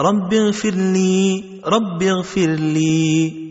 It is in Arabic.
رب اغفر لي رب اغفر لي.